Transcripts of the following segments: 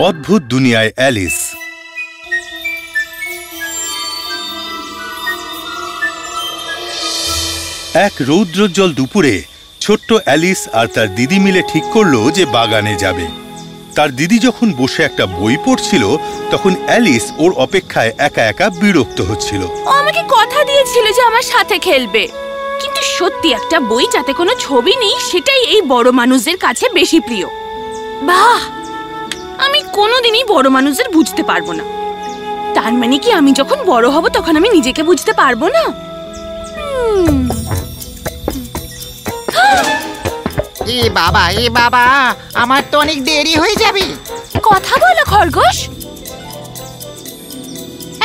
অদ্ভুত দুনিয়ায় অ্যালিস। এক রৌদ্রোজ্জ্বল দুপুরে ছোট্ট অ্যালিস আর তার দিদি মিলে ঠিক করল যে বাগানে যাবে। তার দিদি যখন বসে একটা বই পড়ছিল, তখন অ্যালিস ওর অপেক্ষায় একা একা বিরক্ত হচ্ছিল। আমাকে কথা দিয়েছিল যে আমার সাথে খেলবে। কিন্তু সত্যি একটা বই যাতে কোনো ছবি নেই, সেটাই এই বড় মানুষদের কাছে বেশি প্রিয়। বাহ! কোনোদিনই বড় মানুষদের বুঝতে পারব না। তার মানে কি আমি যখন বড় হব তখন আমি নিজেকে বুঝতে পারব না? এ বাবা এ বাবা আমার তো অনেক দেরি হয়ে যাবে। কথা বলো খরগোশ।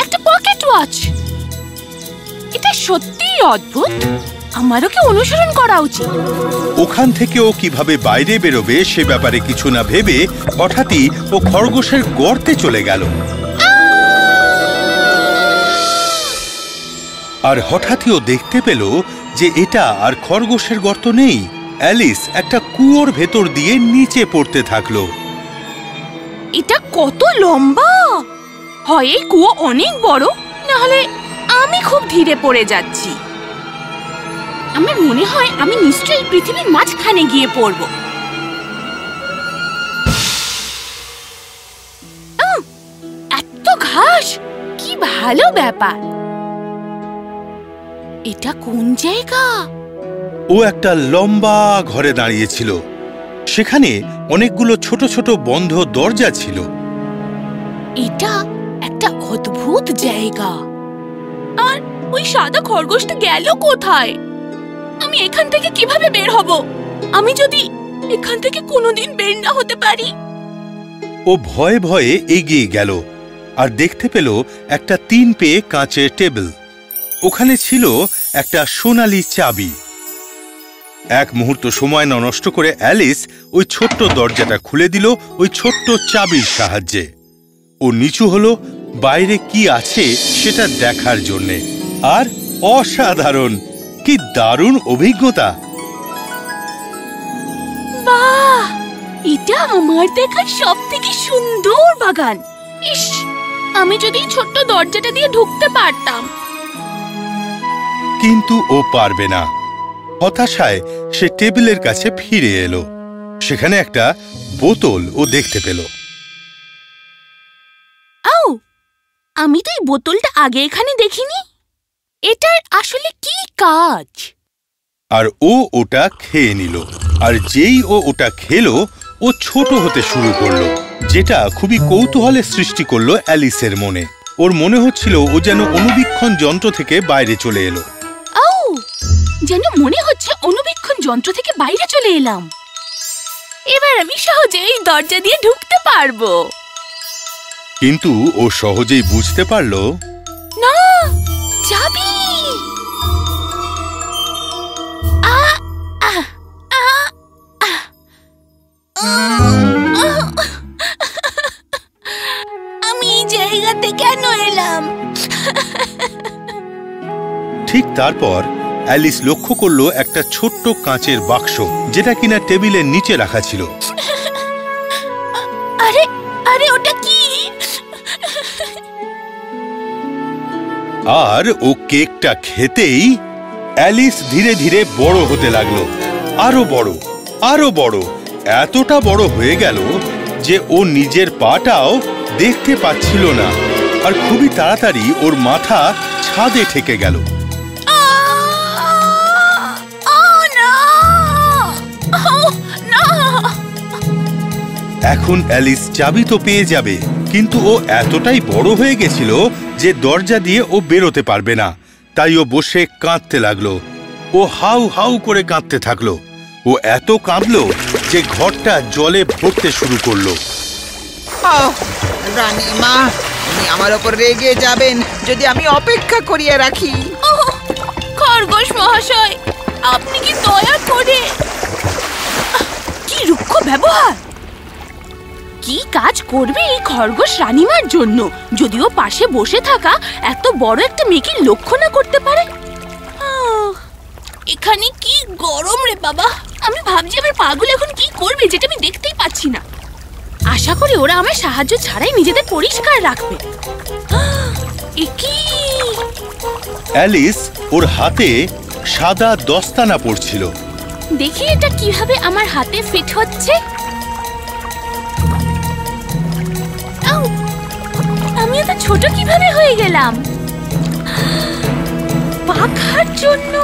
একটা পকেট ওয়াচ। এটা সত্যিই অদ্ভুত। আমারও কি অনুসরণ করা উচিত? ওখান থেকে ও কীভাবে বাইরে বেরোবে সে ব্যাপারে কিছু না ভেবে হঠাৎই ও খরগোশের গর্তে চলে গেল। আর হঠাৎই ও দেখতে পেল যে এটা আর খরগোশের গর্ত নেই। অ্যালিস একটা কুয়োর ভেতর দিয়ে নিচে পড়তে থাকল। এটা কত লম্বা! হয় এই কুয়ো অনেক বড় না হলে আমি খুব ধীরে পড়ে যাচ্ছি। আমার মনে হয় আমি নিশ্চয়ই পৃথিবীর মাঝখানে গিয়ে পড়ব! এত ঘাস! কি ভালো ব্যাপার। এটা কোন জায়গা? ও একটা লম্বা ঘরে দাঁড়িয়েছিল। সেখানে অনেকগুলো ছোট ছোট বন্ধ দরজা ছিল। এটা একটা অদ্ভুত জায়গা। আর ওই সাদা খরগোশটা গেল কোথায়? আমি এখান থেকে কীভাবে বের হব? আমি যদি এখান থেকে কোনোদিন বের না হতে পারি? ও ভয়ে ভয়ে এগিয়ে গেল আর দেখতে পেল একটা তিন পেয়ে কাঁচের টেবিল। ওখানে ছিল একটা সোনালি চাবি। এক মুহূর্ত সময় না নষ্ট করে অ্যালিস ওই ছোট্ট দরজাটা খুলে দিল ওই ছোট্ট চাবির সাহায্যে। ও নিচু হলো, বাইরে কি আছে সেটা দেখার জন্যে। আর অসাধারণ কি দারুণ অভিজ্ঞতা। বাহ! এটা আমার দেখা সব থেকে সুন্দর বাগান। ইস আমি যদি ছোট্ট দরজাটা দিয়ে ঢুকতে পারতাম। কিন্তু ও পারবে না। হতাশায় সে টেবিলের কাছে ফিরে এলো। সেখানে একটা বোতল ও দেখতে পেল। আমি তো এই বোতলটা আগে এখানে দেখিনি। এটার আসলে কি কাজ? আর ও ওটা খেয়ে নিল। আর যেই ও ওটা খেলো ও ছোট হতে শুরু করল যেটা খুবই কৌতূহলের সৃষ্টি করল অ্যালিসের মনে। ওর মনে হচ্ছিল ও যেন অনুবীক্ষণ যন্ত্র থেকে বাইরে চলে এলো। যেন মনে হচ্ছে অনুবীক্ষণ যন্ত্র থেকে বাইরে চলে এলাম। এবার আমি সহজে এই দরজা দিয়ে ঢুকতে পারব। কিন্তু ও সহজেই বুঝতে পারল না! আ। আমি এই জায়গাতে কেন এলাম? ঠিক তারপর অ্যালিস লক্ষ্য করল একটা ছোট্ট কাঁচের বাক্স যেটা কিনা টেবিলের নিচে রাখা ছিল। আরে আরে ওটা কি? আর ও কেকটা খেতেই অ্যালিস ধীরে ধীরে বড় হতে লাগল। আরও বড় আরও বড় এতটা বড় হয়ে গেল যে ও নিজের পাটাও দেখতে পাচ্ছিল না। আর খুবই তাড়াতাড়ি ওর মাথা ছাদে ঠেকে গেল! এখন অ্যালিস চাবি তো পেয়ে যাবে। কিন্তু ও এতটাই বড় হয়ে গেছিল যে দরজা দিয়ে ও বেরোতে পারবে না। তাই ও বসে কাঁদতে লাগল। ও হাউ হাউ করে কাঁদতে থাকল। ও এত কাঁদলো যে ঘরটা জলে ভরতে শুরু করল। ওহ, রানীমা উনি আমার ওপর রেগে যাবেন। যদি আমি অপেক্ষা করিয়ে রাখি। খরগোশ মহাশয় আপনি কি দয়া করে কি রুক্ষ ব্যবহার? কি কাজ করবে এই খরগোশ রানীমার জন্য? যদিও পাশে বসে থাকা এত বড় একটা মেয়েকে লক্ষ্য না করতে পারে। আহ, এখানে কি গরম রে বাবা। আমি ভাবছি আমার পাগুলো এখন কি করবে যেটা আমি দেখতেই পাচ্ছি না। আশা করি ওরা আমার সাহায্য ছাড়াই নিজেদের পরিষ্কার রাখবে। অ্যালিস ওর হাতে সাদা দস্তানা পড়ছিল দেখি এটা কীভাবে আমার হাতে ফিট হচ্ছে। এত ছোট কীভাবে হয়ে গেলাম? পাখার জন্য।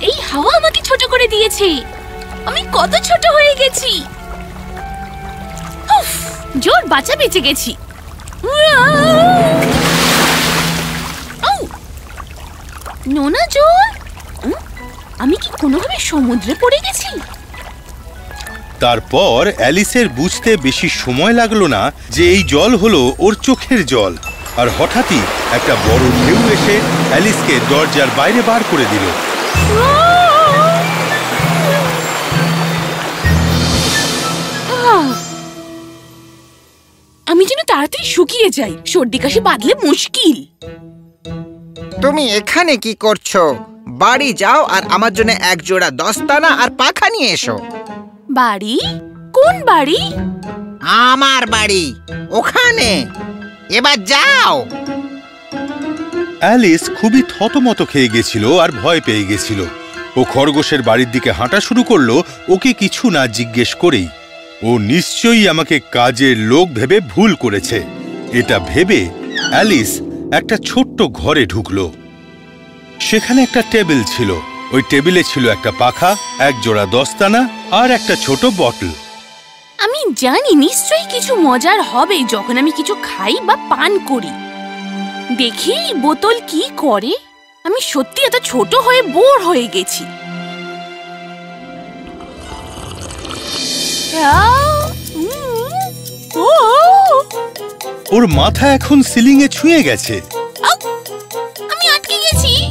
এই হাওয়া আমাকে ছোট করে দিয়েছে। আমি কত ছোট হয়ে গেছি। জোর বাঁচা বেঁচে গেছি! নোনা উম, আমি কি কোনোভাবে সমুদ্রে পড়ে গেছি? তারপর অ্যালিসের বুঝতে বেশি সময় লাগল না যে এই জল হলো ওর চোখের জল। আর হঠাৎই একটা বড় ঢেউ এসে অ্যালিসকে দরজার বাইরে বার করে দিল। আমি যেন তাড়াতাড়ি শুকিয়ে যাই। সর্দি কাশি বাঁধলে মুশকিল। তুমি এখানে কি করছ? বাড়ি যাও আর আমার জন্য এক জোড়া দস্তানা আর পাখা নিয়ে এসো। বাড়ি? কোন বাড়ি? আমার বাড়ি। ওখানে। এবার যাও। অ্যালিস খুবই থতমত খেয়ে গেছিল আর ভয় পেয়ে গেছিল। ও খরগোশের বাড়ির দিকে হাঁটা শুরু করল ওকে কিছু না জিজ্ঞেস করেই। ও নিশ্চয়ই আমাকে কাজের লোক ভেবে ভুল করেছে। এটা ভেবে অ্যালিস একটা ছোট্ট ঘরে ঢুকলো। সেখানে একটা টেবিল ছিল। ওই টেবিলে ছিল একটা পাখা এক জোড়া দস্তানা আর একটা ছোট বটল। আমি জানি নিশ্চয়ই কিছু মজার হবে যখন আমি কিছু খাই বা পান করি। দেখি বোতল কি করে। আমি সত্যি এত ছোট হয়ে বোর হয়ে গেছি। ওর মাথা এখন সিলিংয়ে ছুঁয়ে গেছে। আমি আটকে গেছি।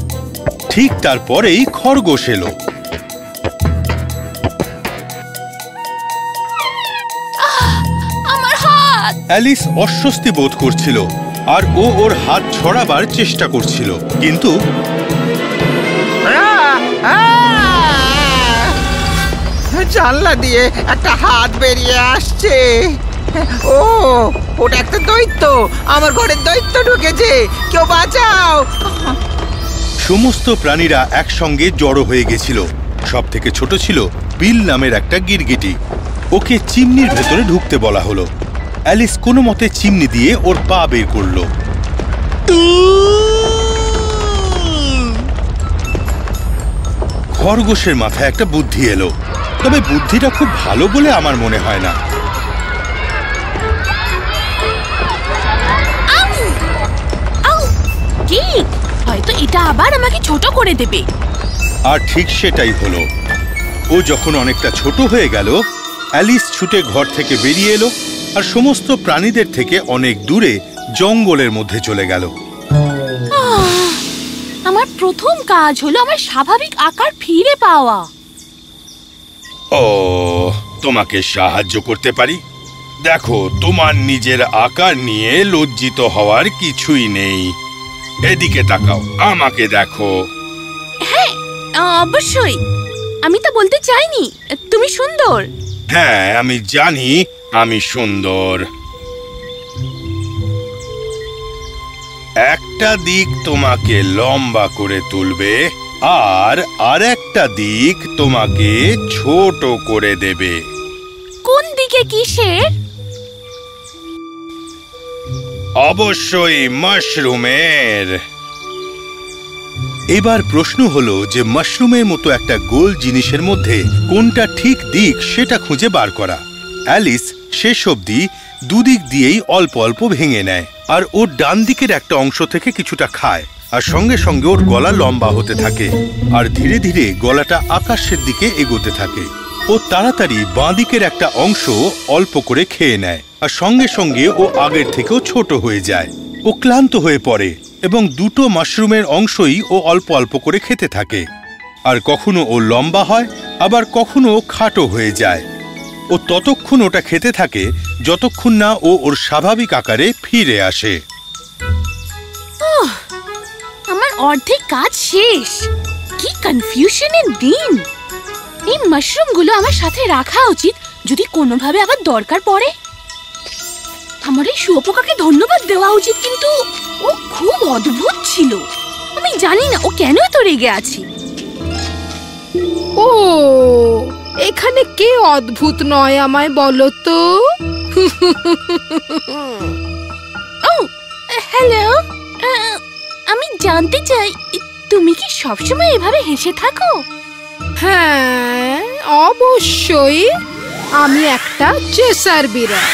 ঠিক তারপরেই খরগোশ এলো। অ্যালিস অস্বস্তি বোধ করছিল আর ও ওর হাত ছড়াবার চেষ্টা করছিল কিন্তু! জানলা দিয়ে একটা হাত বেরিয়ে আসছে। ও ওটা একটা দৈত্য। আমার ঘরের দৈত্য ঢুকেছে। কেউ বাঁচাও! সমস্ত প্রাণীরা একসঙ্গে জড়ো হয়ে গেছিল। সব থেকে ছোট ছিল বিল নামের একটা গিরগিটি। ওকে চিমনির ভেতরে ঢুকতে বলা হলো। অ্যালিস কোনো মতে চিমনি দিয়ে ওর পা বের করল। খরগোশের মাথায় একটা বুদ্ধি এলো। তবে বুদ্ধিটা খুব ভালো বলে আমার মনে হয় না! ঠিক! এটা আবার আমাকে ছোট করে দেবে। আর ঠিক সেটাই হলো। ও যখন অনেকটা ছোট হয়ে গেল অ্যালিস ছুটে ঘর থেকে বেরিয়ে এলো আর সমস্ত প্রাণীদের থেকে অনেক দূরে জঙ্গলের মধ্যে চলে গেল। আমার প্রথম কাজ হলো আমার স্বাভাবিক আকার ফিরে পাওয়া। ও তোমাকে সাহায্য করতে পারি? দেখো তোমার নিজের আকার নিয়ে লজ্জিত হওয়ার কিছুই নেই। এদিকে তাকাও আমাকে দেখো। হ্যাঁ অবশ্যই। আমি তো বলতে চাইনি তুমি সুন্দর। হ্যাঁ আমি জানি আমি সুন্দর। একটা দিক তোমাকে লম্বা করে তুলবে আর আরেকটা দিক তোমাকে ছোট করে দেবে। কোন দিকে কিসের? অবশ্যই মাশরুমের। এবার প্রশ্ন হলো যে মাশরুমের মতো একটা গোল জিনিসের মধ্যে কোনটা ঠিক দিক সেটা খুঁজে বার করা। অ্যালিস শেষ অবধি দুদিক দিয়েই অল্প অল্প ভেঙে নেয় আর ওর ডান দিকের একটা অংশ থেকে কিছুটা খায় আর সঙ্গে সঙ্গে ওর গলা লম্বা হতে থাকে আর ধীরে ধীরে গলাটা আকাশের দিকে এগোতে থাকে। ও তাড়াতাড়ি বাঁ দিকের একটা অংশ অল্প করে খেয়ে নেয়। আর সঙ্গে সঙ্গে ও আগের থেকেও ছোট হয়ে যায়। ও ক্লান্ত হয়ে পড়ে এবং দুটো মাশরুমের অংশই ও অল্প অল্প করে খেতে থাকে। আর কখনো ও লম্বা হয়, আবার কখনো খাটো হয়ে যায়। ও ততক্ষণ ওটা খেতে থাকে যতক্ষণ না ও ওর স্বাভাবিক আকারে ফিরে আসে। আমার অর্ধেক কাজ শেষ। কি কনফিউশনের দিন। এই মাশরুমগুলো আমার সাথে রাখা উচিত যদি কোনোভাবে আবার দরকার পড়ে। আমার এই শুয়োপোকাকে ধন্যবাদ দেওয়া উচিত কিন্তু ও খুব অদ্ভুত ছিল। আমি জানি না ও কেন এত রেগে আছে? ও এখানে কে অদ্ভুত নয় আমায় বলো তো? ও হ্যালো আমি জানতে চাই তুমি কি সবসময় এভাবে হেসে থাকো? হ্যাঁ অবশ্যই। আমি একটা চেসার বিড়াল।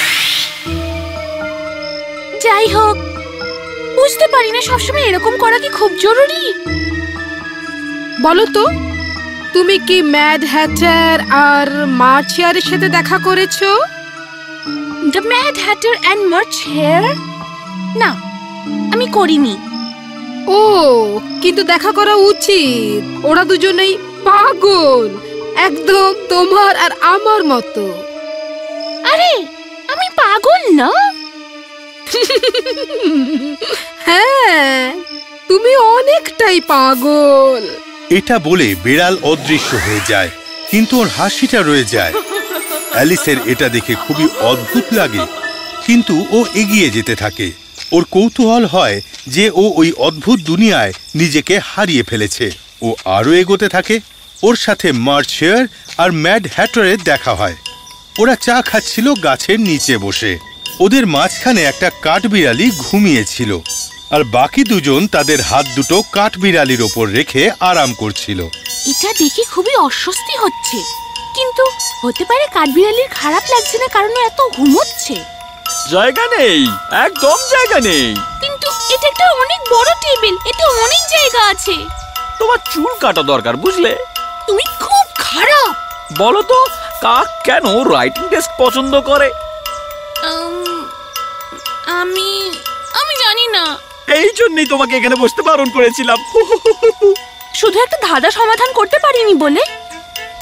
যাই হোক বুঝতে পারি না সবসময় এরকম করা কি খুব জরুরি। বলো তো তুমি কি ম্যাড হ্যাটার আর মার্চিয়ারের সাথে দেখা করেছ? The mad hatter and March hare? না আমি করিনি। ও কিন্তু দেখা করা উচিত। ওরা দুজনেই পাগল একদম তোমার আর আমার মতো। আরে আমি পাগল না? হ্যাঁ তুমি অনেকটাই পাগল। এটা বলে বিড়াল অদৃশ্য হয়ে যায়, কিন্তু ওর হাসিটা রয়ে যায়। অ্যালিসের এটা দেখে খুবই অদ্ভুত লাগে, কিন্তু ও এগিয়ে যেতে থাকে। ওর কৌতূহল হয় যে ও ওই অদ্ভুত দুনিয়ায় নিজেকে হারিয়ে ফেলেছে। ও আরও এগোতে থাকে, ওর সাথে মার্চেয়ার আর ম্যাড হ্যাটারের দেখা হয়। ওরা চা খাচ্ছিল গাছের নিচে বসে। ওদের মাঝখানে একটা কাঠবিড়ালি ঘুমিয়েছিল আর বাকি দুজন তাদের হাত দুটো কাঠবিড়ালির ওপর রেখে আরাম করছিল। এটা দেখে খুবই অস্বস্তি হচ্ছে কিন্তু হতে পারে কাঠবিড়ালির খারাপ লাগছে না কারণ এত ঘুমোচ্ছে জায়গা নেই একদম জায়গা নেই। কিন্তু এটা একটা অনেক বড় টেবিল এতে অনেক জায়গা আছে। তোমার চুল কাটা দরকার বুঝলে? তুমি খুব খারাপ। বলো তো কাক কেন রাইটিং ডেস্ক পছন্দ করে? আমি আমি জানি না। এই জন্যই তোমাকে এখানে বসতে বারণ করেছিলাম। শুধু একটা ধাঁধা সমাধান করতে পারিনি বলে?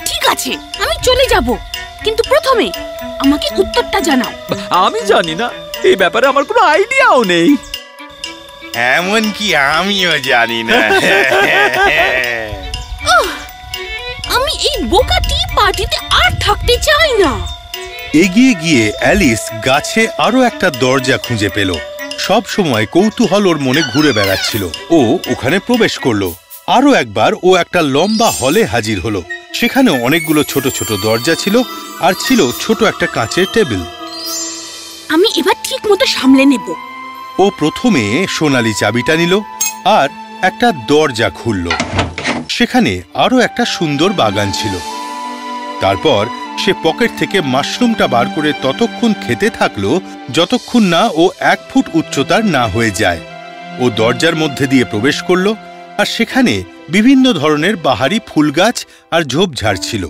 ঠিক আছে আমি চলে যাব। কিন্তু প্রথমে আমাকে উত্তরটা জানাও। আমি জানি না এই ব্যাপারে আমার কোনো আইডিয়াও নেই। এমন কি আমিও জানি না। আমি এই বোকাটি পার্টিতে আর থাকতে চাই না। এগিয়ে গিয়ে অ্যালিস গাছে আরও একটা দরজা খুঁজে পেল। সব সময় কৌতূহল ওর মনে ঘুরে বেড়াচ্ছিল। ও ওখানে প্রবেশ করল। আরও একবার ও একটা লম্বা হলে হাজির হলো। সেখানে অনেকগুলো ছোট ছোট দরজা ছিল আর ছিল ছোট একটা কাঁচের টেবিল। আমি এবার ঠিক মতো সামলে নেব। ও প্রথমে সোনালি চাবিটা নিল আর একটা দরজা খুলল। সেখানে আরও একটা সুন্দর বাগান ছিল। তারপর সে পকেট থেকে মাশরুমটা বার করে ততক্ষণ খেতে থাকল, যতক্ষণ না ও এক ফুট উচ্চতার না হয়ে যায়। ও দরজার মধ্যে দিয়ে প্রবেশ করল, আর সেখানে বিভিন্ন ধরনের বাহারি ফুল গাছ আর ঝোপঝাড় ছিল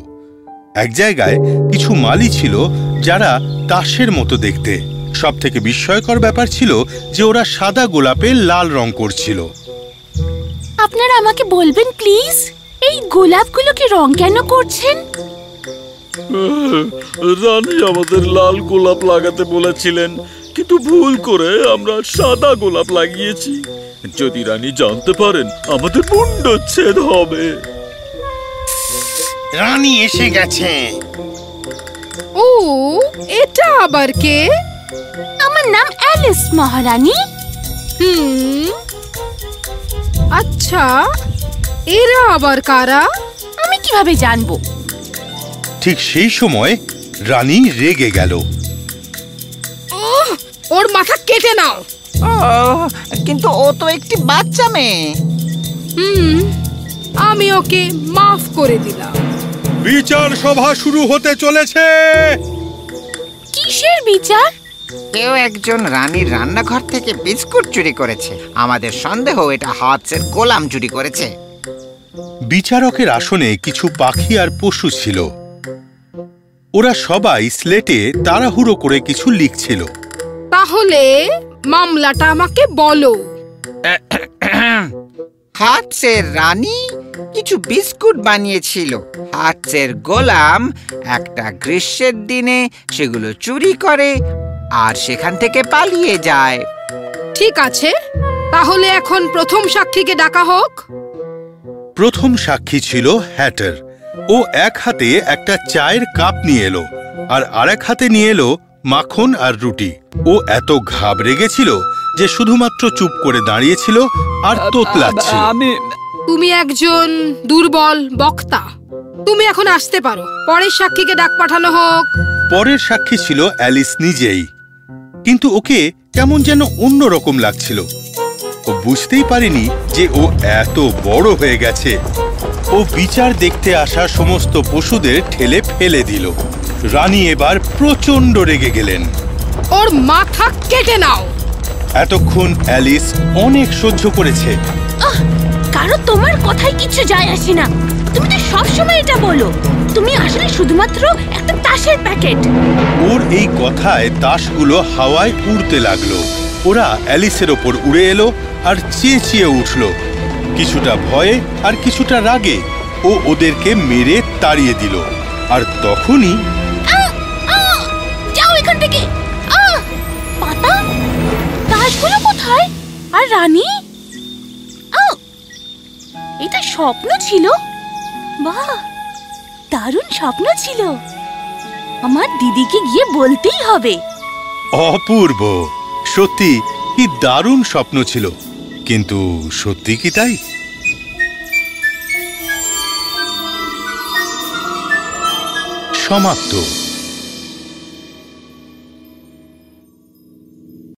এক জায়গায় কিছু মালি ছিল যারা তাসের মতো দেখতে। সব থেকে বিস্ময়কর ব্যাপার ছিল যে ওরা সাদা গোলাপে লাল রং করছিল। আপনারা আমাকে বলবেন, প্লিজ? এই গোলাপগুলোকে রং কেন করছেন? রানী আমাদের লাল গোলাপ লাগাতে বলেছিলেন কিন্তু ভুল করে আমরা সাদা গোলাপ লাগিয়েছি। যদি রানী জানতে পারেন আমাদের মুন্ডচ্ছেদ হবে। রানী এসে গেছে। ও এটা আবার কে? আমার নাম অ্যালিস মহারানী। হুম। আচ্ছা এরা আবার কারা? আমি কীভাবে জানব? ঠিক সেই সময় রানী রেগে গেল। ওর মাথা কেটে নাও। কিন্তু ও তো একটি বাচ্চা মেয়ে। হুম আমি ওকে মাফ করে দিলাম। বিচার সভা শুরু হতে চলেছে। কিসের বিচার? কেউ একজন রানীর রান্নাঘর থেকে বিস্কুট চুরি করেছে। আমাদের সন্দেহ এটা হাতসের গোলাম চুরি করেছে। বিচারকের আসনে কিছু পাখি আর পশু ছিল। ওরা সবাই স্লেটে তাড়াহুড়ো করে কিছু লিখছিল। তাহলে মামলাটা আমাকে বলো। হাটসের রানী কিছু বিস্কুট বানিয়েছিল। হাটসের গোলাম একটা গ্রীষ্মের দিনে সেগুলো চুরি করে আর সেখান থেকে পালিয়ে যায়। ঠিক আছে তাহলে এখন প্রথম সাক্ষীকে ডাকা হোক। প্রথম সাক্ষী ছিল হ্যাটার। ও এক হাতে একটা চায়ের কাপ নিয়ে এলো আর আরেক হাতে নিয়ে এলো মাখন আর রুটি। ও এত ঘাবড়ে গেছিল যে শুধুমাত্র চুপ করে দাঁড়িয়েছিল আর তোতলাচ্ছিল আমি তুমি একজন দুর্বল বক্তা। তুমি এখন আসতে পারো। পরের সাক্ষীকে ডাক পাঠানো হোক। পরের সাক্ষী ছিল অ্যালিস নিজেই। কিন্তু ওকে কেমন যেন অন্যরকম লাগছিল। ও বুঝতেই পারেনি যে ও এত বড় হয়ে গেছে। ও বিচার দেখতে আসা সমস্ত পশুদের ঠেলে ফেলে দিল। রানী এবার প্রচণ্ড রেগে গেলেন। ওর মাথা কেটে নাও। এতক্ষণ অ্যালিস অনেক সহ্য করেছে। কারও তোমার কথায় কিছু যায় আসে না। তুমি তো সবসময় এটা বলো। তুমি আসলে শুধুমাত্র একটা তাসের প্যাকেট। ওর এই কথায় তাসগুলো হাওয়ায় উড়তে লাগল। ওরা অ্যালিসের ওপর উড়ে এলো আর চেঁচিয়ে উঠল। কিছুটা ভয়ে আর কিছুটা রাগে ও ওদেরকে মেরে তাড়িয়ে দিল আর তখনই! যাও এখান থেকে! পাতা কোথায় আর রানী! এটা স্বপ্ন ছিল বাহ দারুণ স্বপ্ন ছিল আমার দিদিকে গিয়ে বলতেই হবে অপূর্ব সত্যি কি দারুণ স্বপ্ন ছিল কিন্তু সত্যি কি তাই? সমাপ্ত।